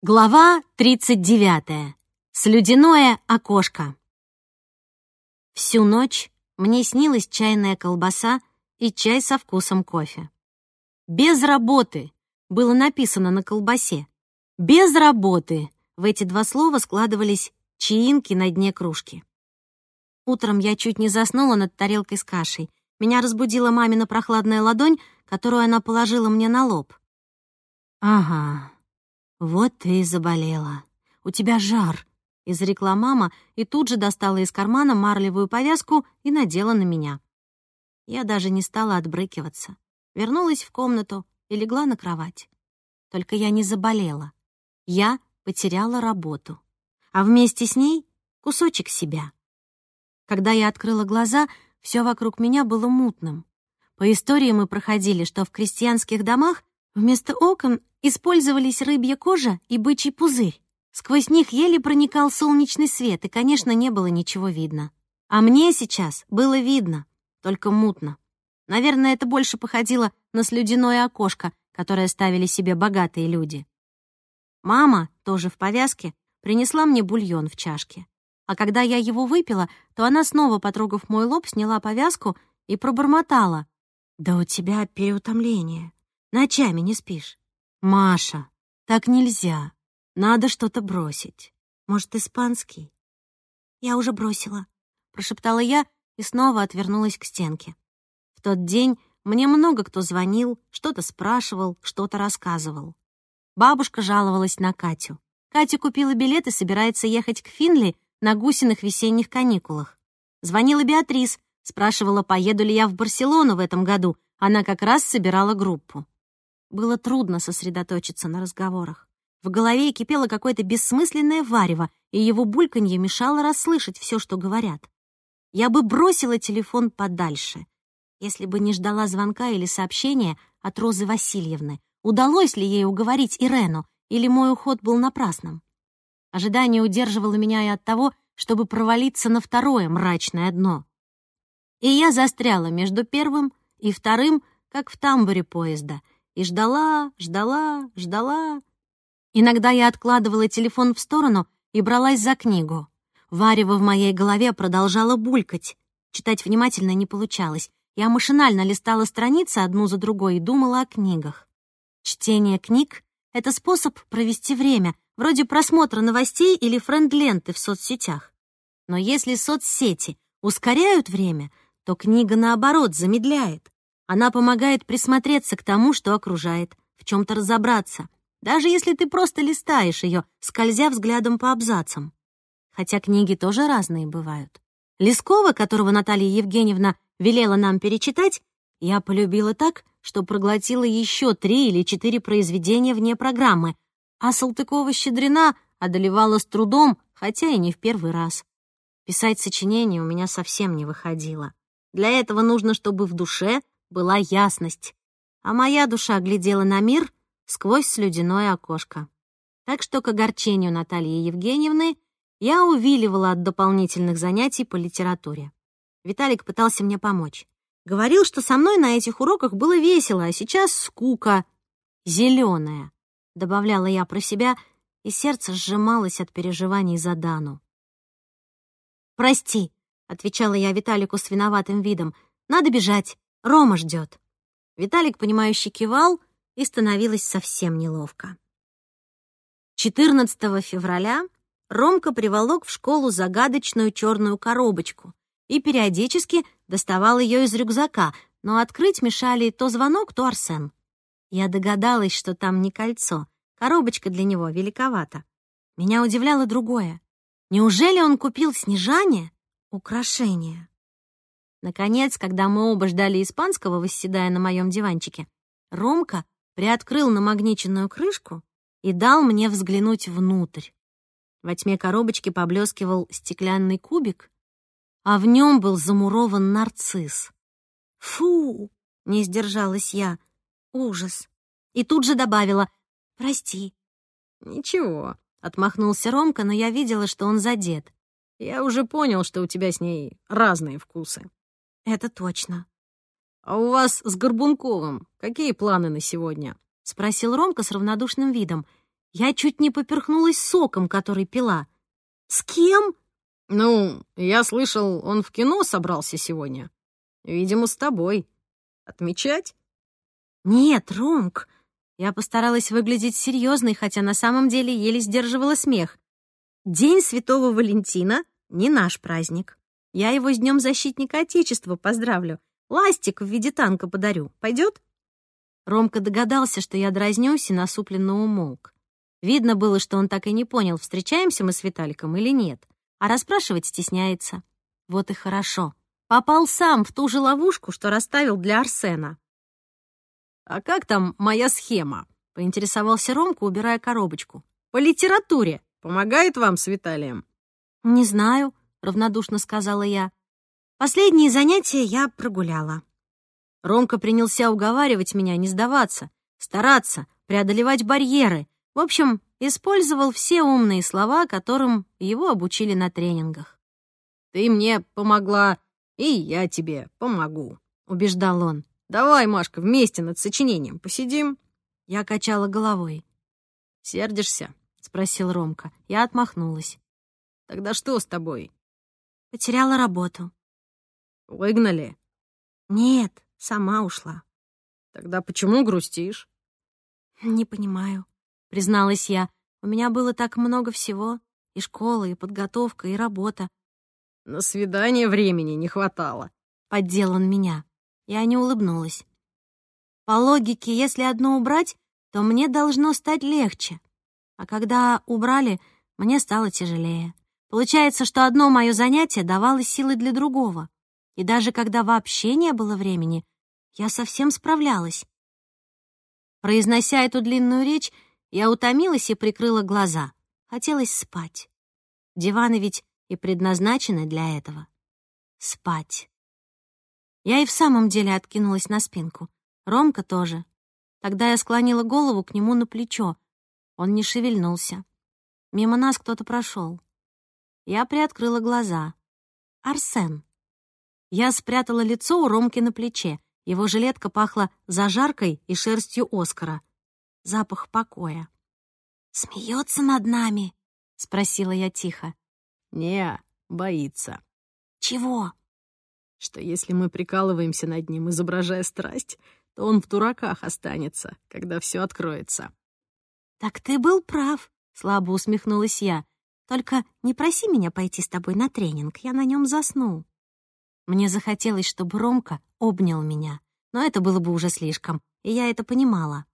Глава 39. Слюдяное окошко. Всю ночь мне снилась чайная колбаса и чай со вкусом кофе. «Без работы» было написано на колбасе. «Без работы» в эти два слова складывались чаинки на дне кружки. Утром я чуть не заснула над тарелкой с кашей. Меня разбудила мамина прохладная ладонь, которую она положила мне на лоб. «Ага, «Вот ты и заболела. У тебя жар», — изрекла мама и тут же достала из кармана марлевую повязку и надела на меня. Я даже не стала отбрыкиваться. Вернулась в комнату и легла на кровать. Только я не заболела. Я потеряла работу. А вместе с ней кусочек себя. Когда я открыла глаза, все вокруг меня было мутным. По истории мы проходили, что в крестьянских домах вместо окон Использовались рыбья кожа и бычий пузырь. Сквозь них еле проникал солнечный свет, и, конечно, не было ничего видно. А мне сейчас было видно, только мутно. Наверное, это больше походило на слюдяное окошко, которое ставили себе богатые люди. Мама, тоже в повязке, принесла мне бульон в чашке. А когда я его выпила, то она, снова потрогав мой лоб, сняла повязку и пробормотала. «Да у тебя переутомление. Ночами не спишь. «Маша, так нельзя. Надо что-то бросить. Может, испанский?» «Я уже бросила», — прошептала я и снова отвернулась к стенке. В тот день мне много кто звонил, что-то спрашивал, что-то рассказывал. Бабушка жаловалась на Катю. Катя купила билет и собирается ехать к Финли на гусиных весенних каникулах. Звонила Беатрис, спрашивала, поеду ли я в Барселону в этом году. Она как раз собирала группу. Было трудно сосредоточиться на разговорах. В голове кипело какое-то бессмысленное варево, и его бульканье мешало расслышать все, что говорят. Я бы бросила телефон подальше, если бы не ждала звонка или сообщения от Розы Васильевны. Удалось ли ей уговорить Ирену, или мой уход был напрасным? Ожидание удерживало меня и от того, чтобы провалиться на второе мрачное дно. И я застряла между первым и вторым, как в тамбуре поезда — и ждала, ждала, ждала. Иногда я откладывала телефон в сторону и бралась за книгу. Варево в моей голове продолжало булькать. Читать внимательно не получалось. Я машинально листала страницы одну за другой и думала о книгах. Чтение книг — это способ провести время, вроде просмотра новостей или френд-ленты в соцсетях. Но если соцсети ускоряют время, то книга, наоборот, замедляет. Она помогает присмотреться к тому, что окружает, в чем-то разобраться, даже если ты просто листаешь ее, скользя взглядом по абзацам. Хотя книги тоже разные бывают. Лескова, которого Наталья Евгеньевна велела нам перечитать, я полюбила так, что проглотила еще три или четыре произведения вне программы, а Салтыкова-Щедрина одолевала с трудом, хотя и не в первый раз. Писать сочинение у меня совсем не выходило. Для этого нужно, чтобы в душе была ясность, а моя душа глядела на мир сквозь слюдяное окошко. Так что к огорчению Натальи Евгеньевны я увиливала от дополнительных занятий по литературе. Виталик пытался мне помочь. Говорил, что со мной на этих уроках было весело, а сейчас скука. Зеленая, добавляла я про себя, и сердце сжималось от переживаний за Дану. «Прости», — отвечала я Виталику с виноватым видом, — «надо бежать. Рома ждет. Виталик, понимающе кивал, и становилось совсем неловко. 14 февраля Ромка приволок в школу загадочную черную коробочку и периодически доставал ее из рюкзака, но открыть мешали то звонок, то Арсен. Я догадалась, что там не кольцо, коробочка для него великовата. Меня удивляло другое. Неужели он купил Снежане украшение? Наконец, когда мы оба ждали испанского, восседая на моем диванчике, Ромка приоткрыл намагниченную крышку и дал мне взглянуть внутрь. Во тьме коробочки поблескивал стеклянный кубик, а в нем был замурован нарцисс. «Фу!» — не сдержалась я. «Ужас!» И тут же добавила «Прости». «Ничего», — отмахнулся Ромка, но я видела, что он задет. «Я уже понял, что у тебя с ней разные вкусы». Это точно. «А у вас с Горбунковым какие планы на сегодня?» — спросил Ромка с равнодушным видом. Я чуть не поперхнулась соком, который пила. «С кем?» «Ну, я слышал, он в кино собрался сегодня. Видимо, с тобой. Отмечать?» «Нет, Ромк». Я постаралась выглядеть серьезной, хотя на самом деле еле сдерживала смех. День Святого Валентина — не наш праздник. Я его с Днем Защитника Отечества поздравлю. Ластик в виде танка подарю. Пойдет? Ромка догадался, что я дразнюсь, и насупленно умолк. Видно было, что он так и не понял, встречаемся мы с Виталиком или нет, а расспрашивать стесняется. Вот и хорошо. Попал сам в ту же ловушку, что расставил для Арсена. «А как там моя схема?» — поинтересовался Ромка, убирая коробочку. «По литературе. Помогает вам с Виталием?» «Не знаю», — равнодушно сказала я. «Последние занятия я прогуляла». Ромка принялся уговаривать меня не сдаваться, стараться, преодолевать барьеры, в общем, использовал все умные слова, которым его обучили на тренингах. «Ты мне помогла, и я тебе помогу», — убеждал он. «Давай, Машка, вместе над сочинением посидим». Я качала головой. «Сердишься?» — спросил Ромка. Я отмахнулась. «Тогда что с тобой?» «Потеряла работу». «Выгнали?» «Нет, сама ушла». «Тогда почему грустишь?» «Не понимаю» призналась я. У меня было так много всего. И школа, и подготовка, и работа. На свидание времени не хватало. Поддел он меня. Я не улыбнулась. По логике, если одно убрать, то мне должно стать легче. А когда убрали, мне стало тяжелее. Получается, что одно мое занятие давало силы для другого. И даже когда вообще не было времени, я совсем справлялась. Произнося эту длинную речь, я утомилась и прикрыла глаза. Хотелось спать. Диваны ведь и предназначены для этого. Спать. Я и в самом деле откинулась на спинку. Ромка тоже. Тогда я склонила голову к нему на плечо. Он не шевельнулся. Мимо нас кто-то прошел. Я приоткрыла глаза. Арсен. Я спрятала лицо у Ромки на плече. Его жилетка пахла зажаркой и шерстью Оскара запах покоя. «Смеется над нами?» — спросила я тихо. «Не, боится». «Чего?» «Что если мы прикалываемся над ним, изображая страсть, то он в дураках останется, когда все откроется». «Так ты был прав», — слабо усмехнулась я. «Только не проси меня пойти с тобой на тренинг, я на нем засну». Мне захотелось, чтобы Ромка обнял меня, но это было бы уже слишком, и я это понимала.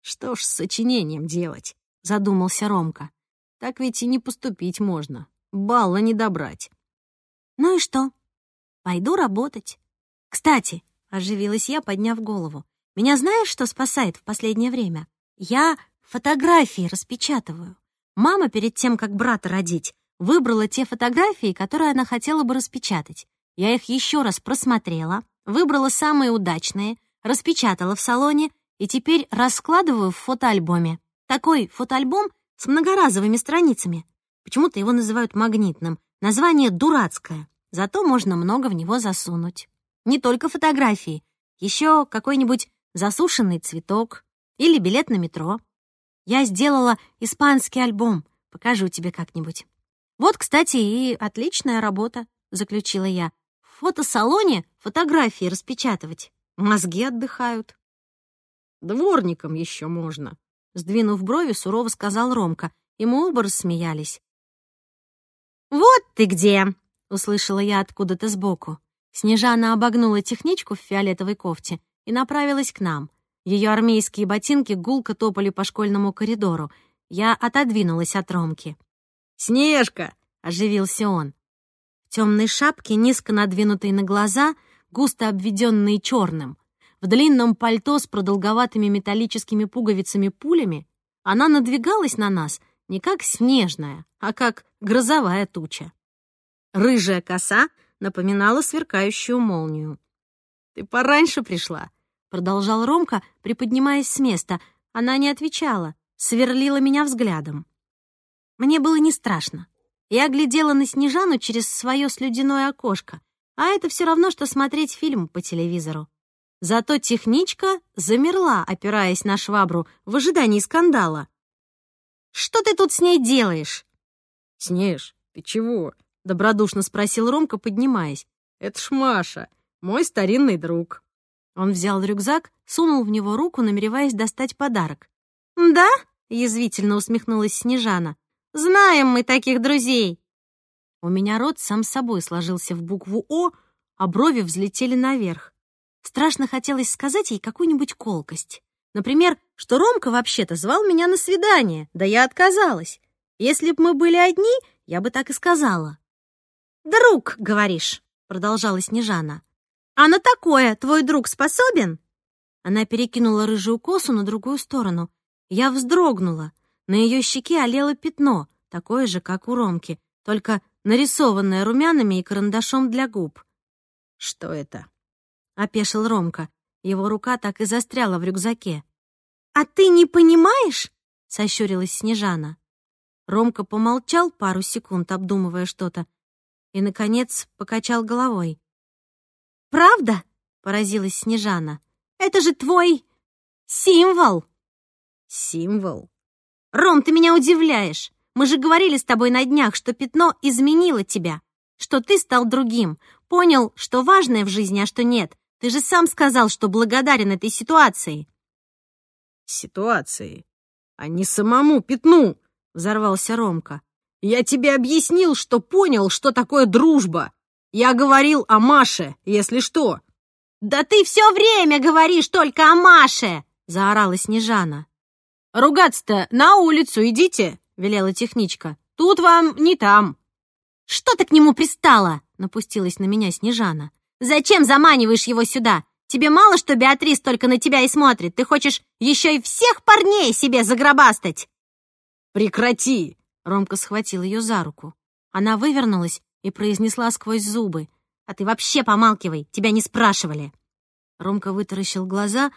«Что ж с сочинением делать?» — задумался Ромка. «Так ведь и не поступить можно. Балла не добрать». «Ну и что? Пойду работать. Кстати, — оживилась я, подняв голову, — меня знаешь, что спасает в последнее время? Я фотографии распечатываю. Мама перед тем, как брата родить, выбрала те фотографии, которые она хотела бы распечатать. Я их еще раз просмотрела, выбрала самые удачные, распечатала в салоне — и теперь раскладываю в фотоальбоме. Такой фотоальбом с многоразовыми страницами. Почему-то его называют магнитным. Название дурацкое, зато можно много в него засунуть. Не только фотографии, еще какой-нибудь засушенный цветок или билет на метро. Я сделала испанский альбом, покажу тебе как-нибудь. Вот, кстати, и отличная работа, заключила я. В фотосалоне фотографии распечатывать. Мозги отдыхают. Дворником еще можно. Сдвинув брови, сурово сказал Ромка, и мы оба рассмеялись. «Вот ты где!» — услышала я откуда-то сбоку. Снежана обогнула техничку в фиолетовой кофте и направилась к нам. Ее армейские ботинки гулко топали по школьному коридору. Я отодвинулась от Ромки. «Снежка!» — оживился он. В темной шапке, низко надвинутой на глаза, густо обведенные черным, в длинном пальто с продолговатыми металлическими пуговицами-пулями, она надвигалась на нас не как снежная, а как грозовая туча. Рыжая коса напоминала сверкающую молнию. «Ты пораньше пришла», — продолжал Ромка, приподнимаясь с места. Она не отвечала, сверлила меня взглядом. Мне было не страшно. Я глядела на Снежану через свое слюдяное окошко, а это все равно, что смотреть фильм по телевизору. Зато техничка замерла, опираясь на швабру, в ожидании скандала. Что ты тут с ней делаешь?» «Снеж, ты чего?» — добродушно спросил Ромка, поднимаясь. «Это ж Маша, мой старинный друг». Он взял рюкзак, сунул в него руку, намереваясь достать подарок. «Да?» — язвительно усмехнулась Снежана. «Знаем мы таких друзей!» У меня рот сам собой сложился в букву «О», а брови взлетели наверх. Страшно хотелось сказать ей какую-нибудь колкость. Например, что Ромка вообще-то звал меня на свидание, да я отказалась. Если б мы были одни, я бы так и сказала. «Друг, говоришь», — продолжала Снежана. «А на такое твой друг способен?» Она перекинула рыжую косу на другую сторону. Я вздрогнула. На ее щеке олело пятно, такое же, как у Ромки, только нарисованное румянами и карандашом для губ. «Что это?» — опешил Ромка. Его рука так и застряла в рюкзаке. «А ты не понимаешь?» — сощурилась Снежана. Ромка помолчал пару секунд, обдумывая что-то, и, наконец, покачал головой. «Правда?» — поразилась Снежана. «Это же твой символ!» «Символ?» «Ром, ты меня удивляешь. Мы же говорили с тобой на днях, что пятно изменило тебя, что ты стал другим, понял, что важное в жизни, а что нет. Ты же сам сказал, что благодарен этой ситуации». «Ситуации? А не самому пятну!» — взорвался Ромка. «Я тебе объяснил, что понял, что такое дружба. Я говорил о Маше, если что». «Да ты все время говоришь только о Маше!» — заорала Снежана. «Ругаться-то на улицу идите!» — велела техничка. «Тут вам не там». «Что ты к нему пристала?» — напустилась на меня Снежана. «Зачем заманиваешь его сюда? Тебе мало, что Беатрис только на тебя и смотрит? Ты хочешь еще и всех парней себе загробастать?» «Прекрати!» — Ромка схватил ее за руку. Она вывернулась и произнесла сквозь зубы. «А ты вообще помалкивай, тебя не спрашивали!» Ромка вытаращил глаза,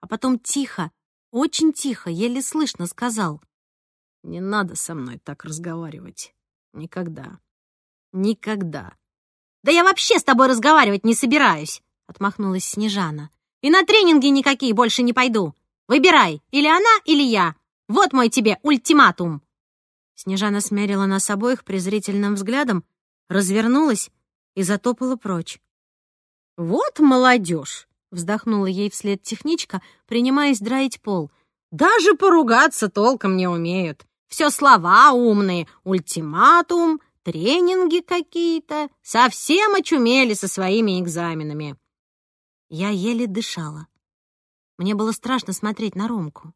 а потом тихо, очень тихо, еле слышно сказал. «Не надо со мной так разговаривать. Никогда. Никогда». «Да я вообще с тобой разговаривать не собираюсь!» — отмахнулась Снежана. «И на тренинги никакие больше не пойду. Выбирай, или она, или я. Вот мой тебе ультиматум!» Снежана смерила нас обоих презрительным взглядом, развернулась и затопала прочь. «Вот молодежь!» — вздохнула ей вслед техничка, принимаясь драить пол. «Даже поругаться толком не умеют. Все слова умные, ультиматум, тренинги какие-то. Совсем очумели со своими экзаменами». Я еле дышала. Мне было страшно смотреть на Ромку.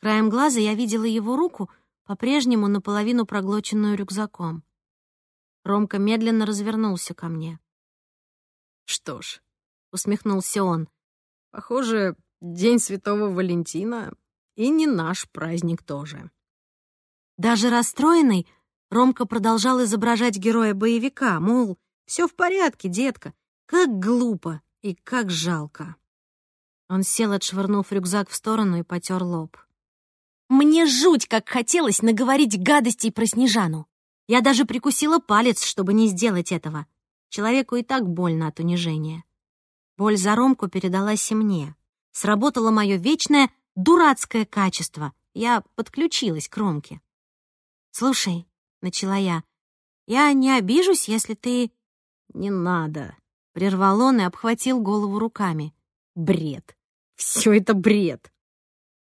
Краем глаза я видела его руку, по-прежнему наполовину проглоченную рюкзаком. Ромка медленно развернулся ко мне. «Что ж», — усмехнулся он, — «похоже, День Святого Валентина и не наш праздник тоже». Даже расстроенный, Ромка продолжал изображать героя-боевика, мол, все в порядке, детка, как глупо и как жалко. Он сел, отшвырнув рюкзак в сторону и потер лоб. Мне жуть, как хотелось наговорить гадостей про Снежану. Я даже прикусила палец, чтобы не сделать этого. Человеку и так больно от унижения. Боль за Ромку передалась и мне. Сработало мое вечное дурацкое качество. Я подключилась к Ромке. «Слушай», — начала я, — «я не обижусь, если ты...» «Не надо», — прервал он и обхватил голову руками. «Бред! Все это бред!»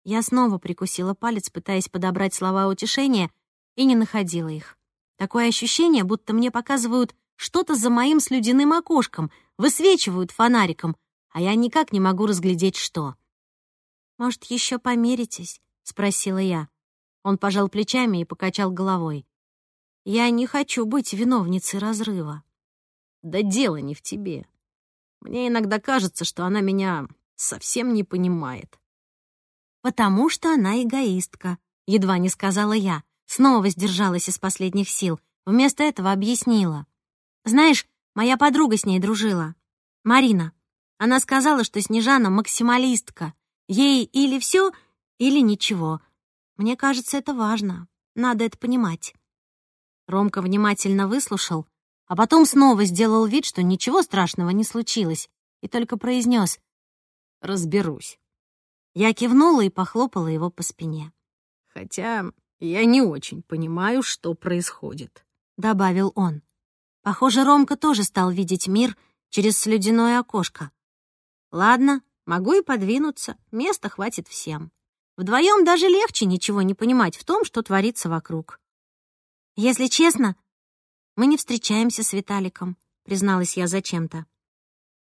Я снова прикусила палец, пытаясь подобрать слова утешения, и не находила их. Такое ощущение, будто мне показывают что-то за моим слюдяным окошком, высвечивают фонариком, а я никак не могу разглядеть, что. «Может, еще помиритесь?» — спросила я. Он пожал плечами и покачал головой. «Я не хочу быть виновницей разрыва». «Да дело не в тебе. Мне иногда кажется, что она меня совсем не понимает. «Потому что она эгоистка», — едва не сказала я. Снова сдержалась из последних сил. Вместо этого объяснила. «Знаешь, моя подруга с ней дружила. Марина. Она сказала, что Снежана максималистка. Ей или все, или ничего. Мне кажется, это важно. Надо это понимать». Ромка внимательно выслушал, а потом снова сделал вид, что ничего страшного не случилось, и только произнес «Разберусь». Я кивнула и похлопала его по спине. Хотя я не очень понимаю, что происходит», — добавил он. Похоже, Ромка тоже стал видеть мир через слюдяное окошко. Ладно, могу и подвинуться, места хватит всем. Вдвоем даже легче ничего не понимать в том, что творится вокруг. Если честно, мы не встречаемся с Виталиком, призналась я зачем-то.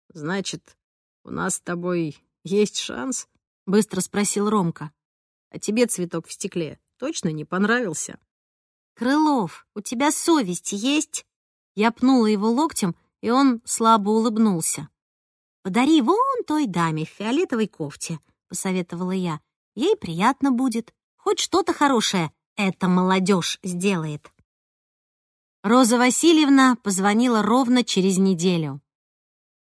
Значит, у нас с тобой есть шанс? Быстро спросил Ромка. А тебе цветок в стекле точно не понравился? Крылов, у тебя совесть есть? Я пнула его локтем, и он слабо улыбнулся. «Подари вон той даме в фиолетовой кофте», — посоветовала я. «Ей приятно будет. Хоть что-то хорошее эта молодежь сделает». Роза Васильевна позвонила ровно через неделю.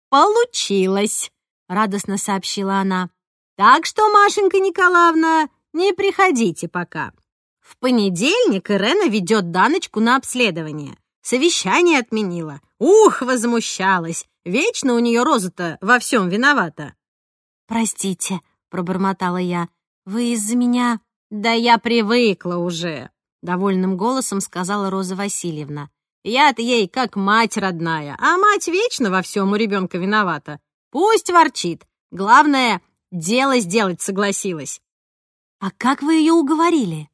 «Получилось!» — радостно сообщила она. «Так что, Машенька Николаевна, не приходите пока. В понедельник Ирена ведет Даночку на обследование. Совещание отменила. Ух, возмущалась. Вечно у нее Роза-то во всем виновата. «Простите», — пробормотала я, — «вы из-за меня...» «Да я привыкла уже», — довольным голосом сказала Роза Васильевна. «Я-то ей как мать родная, а мать вечно во всем у ребенка виновата. Пусть ворчит. Главное, дело сделать согласилась». «А как вы ее уговорили?»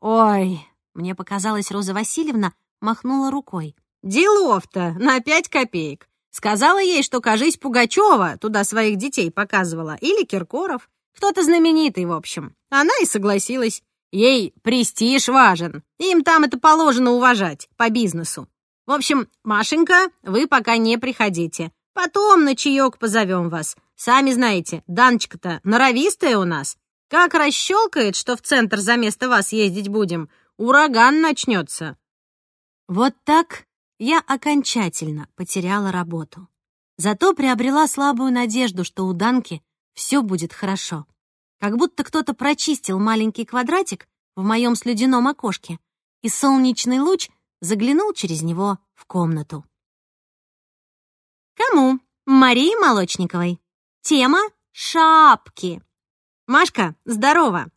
«Ой», — мне показалось, Роза Васильевна махнула рукой. «Делов-то на пять копеек. Сказала ей, что, кажись, Пугачева туда своих детей показывала, или Киркоров. Кто-то знаменитый, в общем. Она и согласилась. Ей престиж важен. Им там это положено уважать, по бизнесу. В общем, Машенька, вы пока не приходите. Потом на чаек позовем вас. Сами знаете, Даночка-то норовистая у нас. Как расщелкает, что в центр за место вас ездить будем, ураган начнется. Вот так я окончательно потеряла работу. Зато приобрела слабую надежду, что у Данки все будет хорошо. Как будто кто-то прочистил маленький квадратик в моем слюдяном окошке, и солнечный луч заглянул через него в комнату. Кому? Марии Молочниковой. Тема — шапки. Машка, здорово.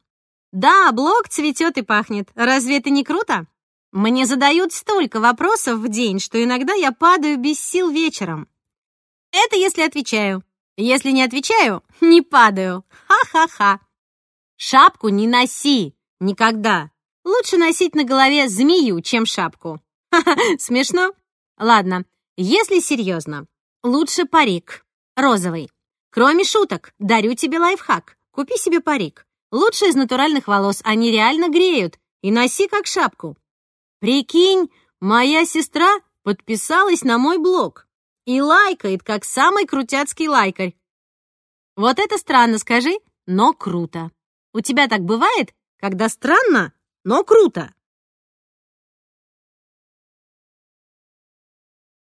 Да, блок цветет и пахнет. Разве это не круто? Мне задают столько вопросов в день, что иногда я падаю без сил вечером. Это если отвечаю. Если не отвечаю, не падаю. Ха-ха-ха. Шапку не носи. Никогда. Лучше носить на голове змею, чем шапку. Ха-ха, смешно? Ладно, если серьезно, лучше парик. Розовый. Кроме шуток, дарю тебе лайфхак. Купи себе парик. Лучше из натуральных волос, они реально греют. И носи как шапку. Прикинь, моя сестра подписалась на мой блог и лайкает, как самый крутяцкий лайкарь. Вот это странно, скажи, но круто. У тебя так бывает, когда странно, но круто?